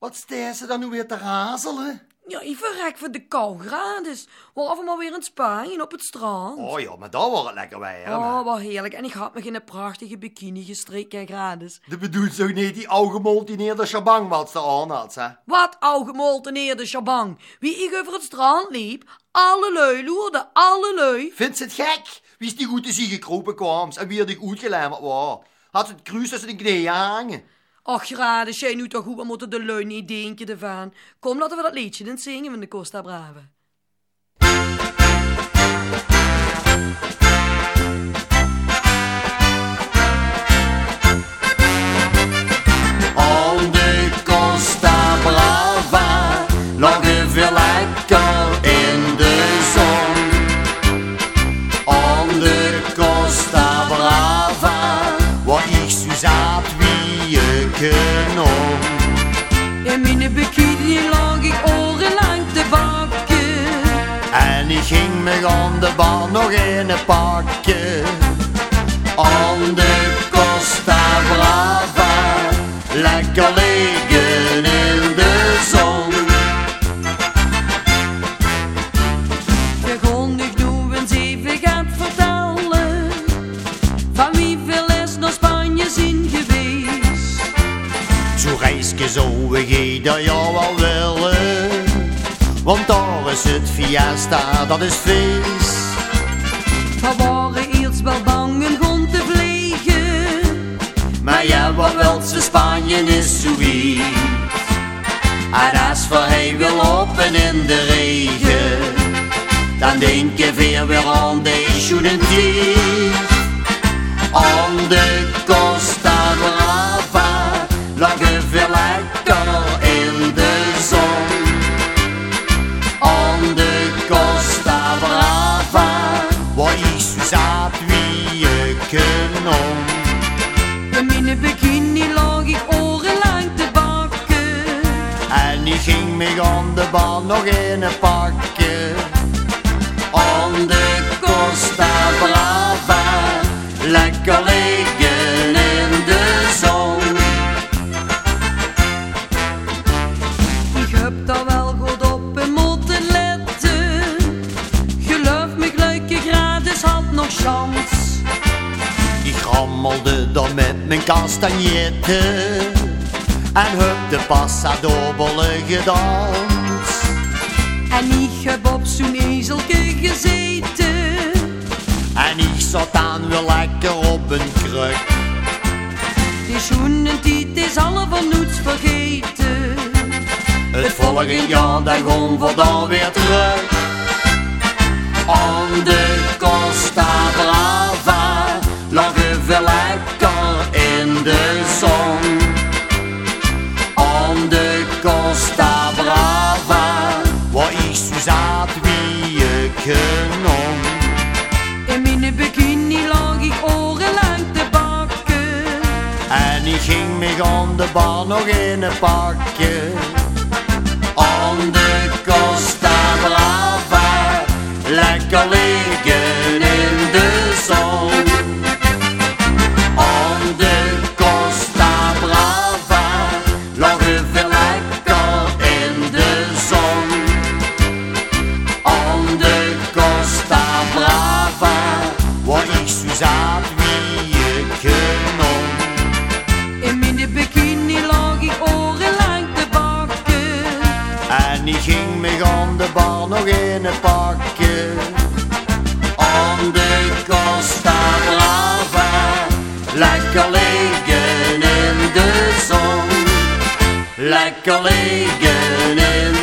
Wat staan ze dan nu weer te razelen? Ja, ik verrek van de kou. We af maar weer in Spanje op het strand. Oh ja, maar daar wordt het lekker weer. hè, Oh, wat heerlijk. En ik had me in een prachtige bikini gestrikt en gratis. De bedoelt zo niet die algemoltineerde shabang wat ze aan had, hè? Wat algemolteneerde shabang. Wie ik over het strand liep, alle lui loerde, alle lui. Vindt ze het gek? Wie is die goed te zien gekropen kwam en wie er die uitgelemmerd was? Had ze het kruis tussen de knieën hangen? Ach, graden, jij nu toch goed, we moeten de lui niet denken ervan. Kom, laten we dat liedje dan zingen van de Costa Brava. Wie je kanon. In mijn bikini lag orenlang te bakken. En ik ging me aan de baan nog in een pakken. On de Costa Brava, lekker liggen zou ik ieder jaar wel willen. Want daar is het fiesta, dat is feest. We waren eerst wel bang een grond te vliegen. Maar ja, wat wil ze Spanje is zoiets. En als voor hij wil lopen in de regen, dan denk je weer weer aan de studentief. On de me aan de baan nog in een pakken. On de Costa Brava, lekker liggen in de zon. Ik heb daar wel goed op en moeten letten. Geloof me, leuke gratis had nog kans. Ik rammelde dan met mijn castagnetten en heb de passadobele gedanst. En ik heb op zo'n ezelke gezeten. En ik zat dan weer lekker op een kruk. Die schoenen die is alle van niets vergeten. Het volgende jaar dan gaan we dan weer terug. On de Costa Brava kanon. In mijn bikini lag ik orenlang te bakken. En ik ging me aan de baan nog in een pakken. On de Costa Brava, lekker nog in een pakken. On de Costa Brava, lekker liggen in de zon. Lekker liggen in